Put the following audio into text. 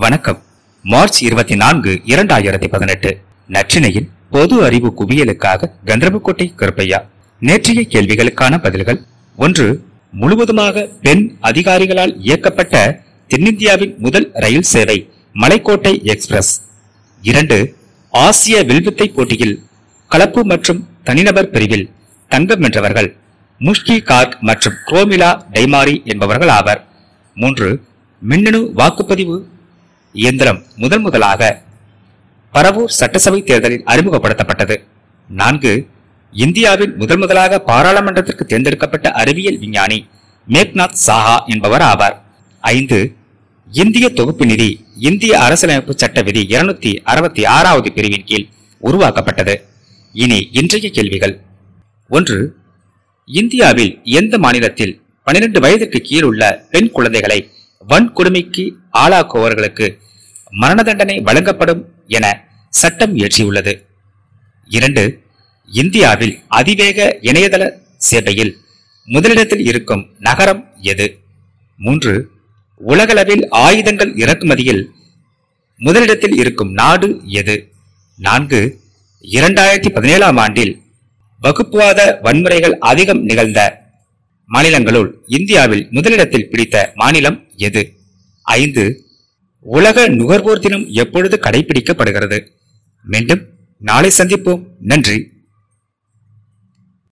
வணக்கம். மார்ச் இருபத்தி நான்கு இரண்டாயிரத்தி பதினெட்டு. நற்றினையின் பொது அறிவு குவியலுக்காக கந்தரபுக்கோட்டை கருப்பையா. நேற்றைய கேள்விகளுக்கான பதில்கள். ஒன்று முழுவதுமாக பெண் அதிகாரிகளால் இயக்கப்பட்ட தென்னிந்தியாவின் முதல் ரயில் சேவை மலைக்கோட்டை எக்ஸ்பிரஸ். இரண்டு ஆசிய வில்வித்தை போட்டியில் கலப்பு மற்றும் தனிநபர் பிரிவில் தங்கம் வென்றவர்கள் முஷ்கி கார்க் மற்றும் குரோமிலா டைமாரி என்பவர்கள் ஆவர். மூன்று மின்னணு வாக்குப்பதிவு இயந்திரம் முதன் முதலாக பரவூர் சட்டசபை தேர்தலில் அறிமுகப்படுத்தப்பட்டது. நான்கு இந்தியாவில் முதல் முதலாக பாராளுமன்றத்திற்கு தேர்ந்தெடுக்கப்பட்ட அறிவியல் விஞ்ஞானி மேக்நாத் சாஹா என்பவர் ஆவார். ஐந்து இந்திய தொகுப்பு நிதி இந்திய அரசியலமைப்பு சட்ட விதி இருநூத்தி அறுபத்தி ஆறாவது பிரிவின் கீழ் உருவாக்கப்பட்டது. இனி இன்றைய கேள்விகள். ஒன்று இந்தியாவில் எந்த மாநிலத்தில் பனிரெண்டு வயதுக்கு கீழ் உள்ள பெண் குழந்தைகளை வன்கொடுமைக்கு ஆளாக்குபவர்களுக்கு மரண தண்டனை வழங்கப்படும் என சட்டம் இயற்றியுள்ளது. இரண்டு இந்தியாவில் அதிவேக இணையதள சேவையில் முதலிடத்தில் இருக்கும் நகரம் எது? மூன்று உலகளவில் ஆயுதங்கள் இறக்குமதியில் முதலிடத்தில் இருக்கும் நாடு எது? நான்கு இரண்டாயிரத்தி பதினேழாம் ஆண்டில் வகுப்புவாத வன்முறைகள் அதிகம் நிகழ்ந்த மாநிலங்களுள் இந்தியாவில் முதலிடத்தில் பிடித்த மாநிலம் எது? ஐந்து. உலக நுகர்வோர் தினம் எப்பொழுது கடைபிடிக்கப்படுகிறது? மீண்டும் நாளை சந்திப்போம். நன்றி.